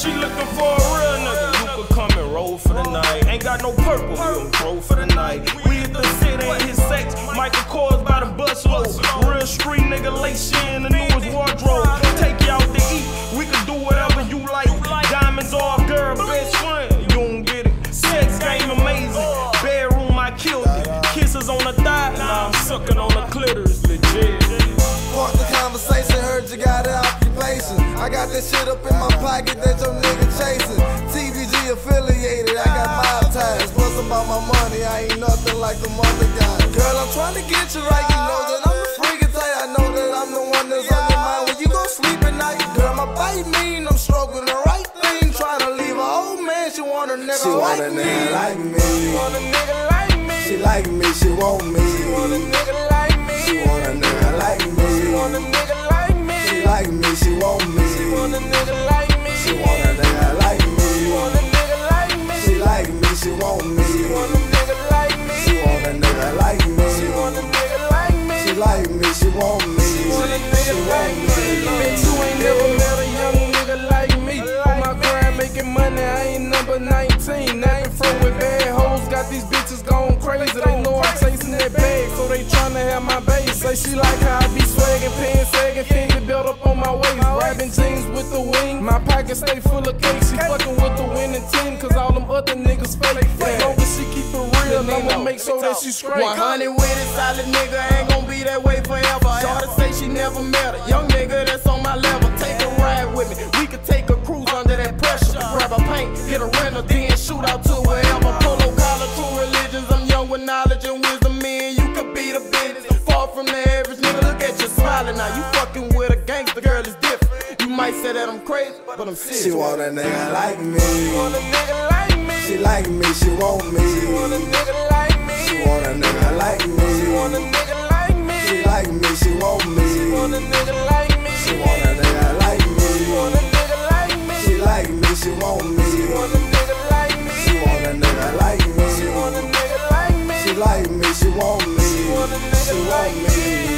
She looking for a real nigga You could come and roll for the night. Ain't got no purple, we don't grow for the night. We hit the city, ain't his sex. Michael Kors by the busload. Real street nigga, lay shit in the newest wardrobe. Take you out to eat, we can do whatever you like. Diamonds off, girl, best friend. You don't get it. Sex game amazing. Bedroom, I killed it. Kisses on the thigh, now I'm sucking on I got that shit up in my pocket that your nigga chasing. TVG affiliated, I got my ties. Plus about my money, I ain't nothing like the other guys. Girl, I'm trying to get you right, you know that I'm the freaking type. I know that I'm the one that's on your mind when you go sleep at night. Girl, my bite mean, I'm stroking the right thing. Trying to leave a old man, she want a nigga She want like a me. like me. She want a nigga like me. She like me, she want me. She want a nigga like me. She want a nigga like me. She want a nigga like a nigga like me. She want a nigga like me. She want a nigga like me. She like me, she want me. She want a nigga like me. She want a nigga like me. She want a nigga like me. She like me, she want me. She want a nigga like me. Bitch, you ain't never met a young nigga like me. On my grind making money, I ain't number 19. I ain't from with bad hoes, got these bitches going crazy. They know I'm chasing that bag, so they tryna have my base. Say she like how I be swaggin', pants sagging, jeans with the wing, my pocket stay full of cake. She fucking with the winning team, cause all them other niggas fake. As long as she keep it real, I'ma make sure that she straight. 100 with it, solid nigga, ain't gon' be that way forever. Shorty say she never met a young nigga that's on my level. Take a ride with me, we could take a cruise under that pressure. Grab a paint, hit a rental, then shoot out to wherever. Polo collar, True Religions, I'm young with knowledge and wisdom. Man, you could be the business. Far from the average nigga, look at you smiling now. You fucking with a might say that I'm crazy, but I'm serious. She want a nigga like me. want a nigga like me. She like me, she want me. She want a nigga like me. She want a nigga like me. She want a nigga like me. She like me, she want me. She want a nigga like me. She want a nigga like me. She want a nigga like me. She like me, she want me. She want a nigga like me. She want a nigga like me. She want a nigga like me. She like me, she want me. She want a nigga like me.